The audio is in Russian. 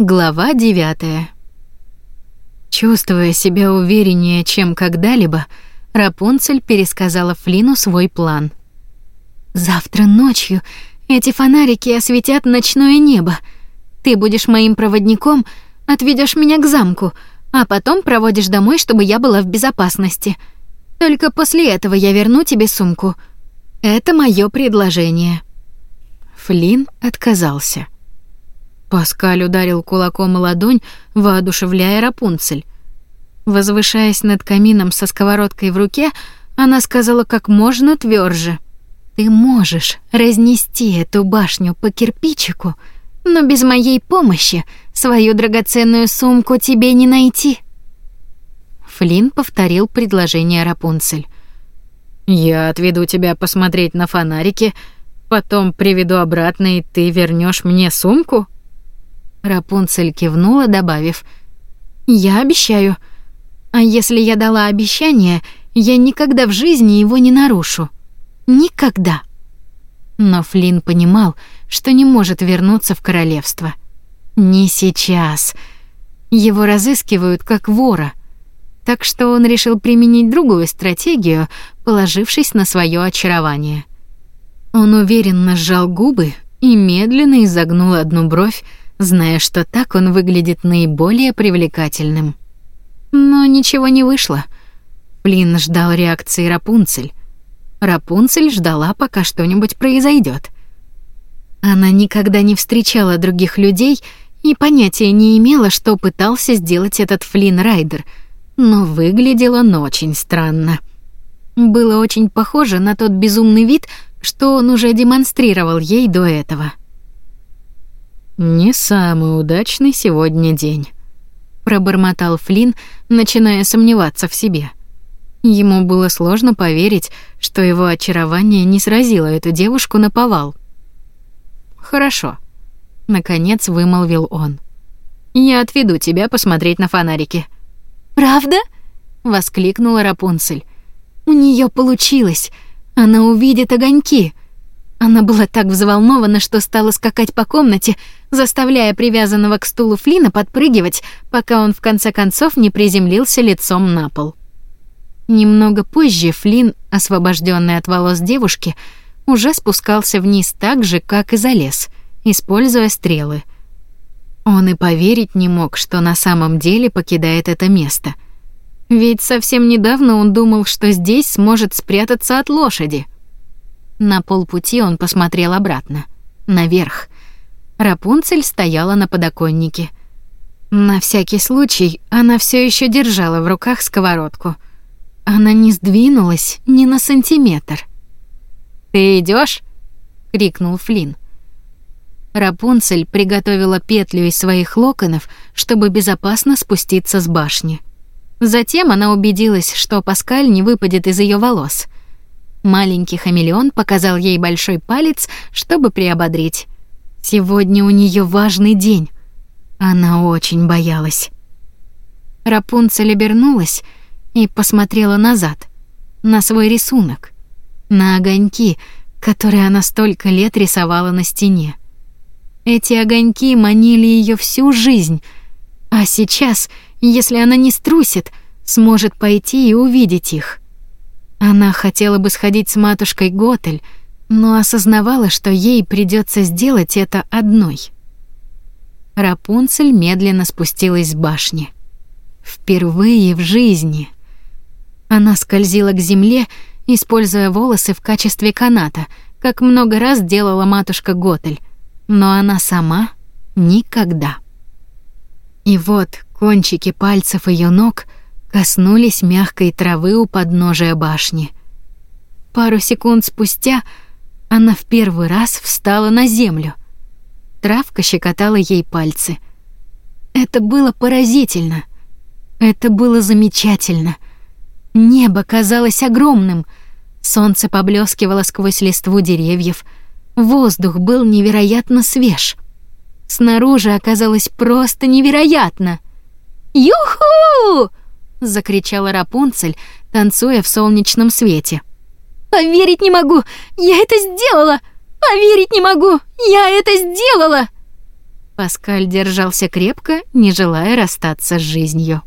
Глава девятая. Чувствуя себя увереннее, чем когда-либо, Рапунцель пересказала Флину свой план. «Завтра ночью эти фонарики осветят ночное небо. Ты будешь моим проводником, отведешь меня к замку, а потом проводишь домой, чтобы я была в безопасности. Только после этого я верну тебе сумку. Это мое предложение». Флин отказался. Паскаль ударил кулаком о ладонь, воодушевляя Рапунцель. Возвышаясь над камином со сковородкой в руке, она сказала как можно тверже: "Ты можешь разнести эту башню по кирпичику, но без моей помощи свою драгоценную сумку тебе не найти". Флин повторил предложение Рапунцель. "Я отведу тебя посмотреть на фонарики, потом приведу обратно, и ты вернешь мне сумку?" Рапунцель кивнула, добавив: "Я обещаю. А если я дала обещание, я никогда в жизни его не нарушу. Никогда". Но Флин понимал, что не может вернуться в королевство. Не сейчас. Его разыскивают как вора. Так что он решил применить другую стратегию, положившись на свое очарование. Он уверенно сжал губы и медленно изогнул одну бровь, зная, что так он выглядит наиболее привлекательным. Но ничего не вышло. Плин ждал реакции Рапунцель. Рапунцель ждала, пока что-нибудь произойдет. Она никогда не встречала других людей и понятия не имела, что пытался сделать этот Флин Райдер, но выглядел он очень странно. Было очень похоже на тот безумный вид, что он уже демонстрировал ей до этого. Не самый удачный сегодня день, пробормотал Флин, начиная сомневаться в себе. Ему было сложно поверить, что его очарование не сразило эту девушку на повал. Хорошо, наконец вымолвил он. Я отведу тебя посмотреть на фонарики. Правда? воскликнула Рапунцель. У нее получилось. Она увидит огоньки. Она была так взволнована, что стала скакать по комнате, заставляя привязанного к стулу Флина подпрыгивать, пока он в конце концов не приземлился лицом на пол. Немного позже Флин, освобожденный от волос девушки, уже спускался вниз так же, как и залез, используя стрелы. Он и поверить не мог, что на самом деле покидает это место. Ведь совсем недавно он думал, что здесь сможет спрятаться от лошади — на полпути он посмотрел обратно, наверх. Рапунцель стояла на подоконнике. На всякий случай она все еще держала в руках сковородку. Она не сдвинулась ни на сантиметр. «Ты идешь? крикнул Флин. Рапунцель приготовила петлю из своих локонов, чтобы безопасно спуститься с башни. Затем она убедилась, что Паскаль не выпадет из ее волос. Маленький хамелеон показал ей большой палец, чтобы приободрить. Сегодня у нее важный день. Она очень боялась. Рапунцель обернулась и посмотрела назад, на свой рисунок, на огоньки, которые она столько лет рисовала на стене. Эти огоньки манили ее всю жизнь, а сейчас, если она не струсит, сможет пойти и увидеть их. Она хотела бы сходить с матушкой Готель, но осознавала, что ей придется сделать это одной. Рапунцель медленно спустилась с башни. Впервые в жизни. Она скользила к земле, используя волосы в качестве каната, как много раз делала матушка Готель, но она сама никогда. И вот кончики пальцев ее ног — коснулись мягкой травы у подножия башни. Пару секунд спустя она в первый раз встала на землю. Травка щекотала ей пальцы. Это было поразительно. Это было замечательно. Небо казалось огромным. Солнце поблескивало сквозь листву деревьев. Воздух был невероятно свеж. Снаружи оказалось просто невероятно. «Юху!» Закричала Рапунцель, танцуя в солнечном свете. Поверить не могу. Я это сделала. Поверить не могу. Я это сделала. Паскаль держался крепко, не желая расстаться с жизнью.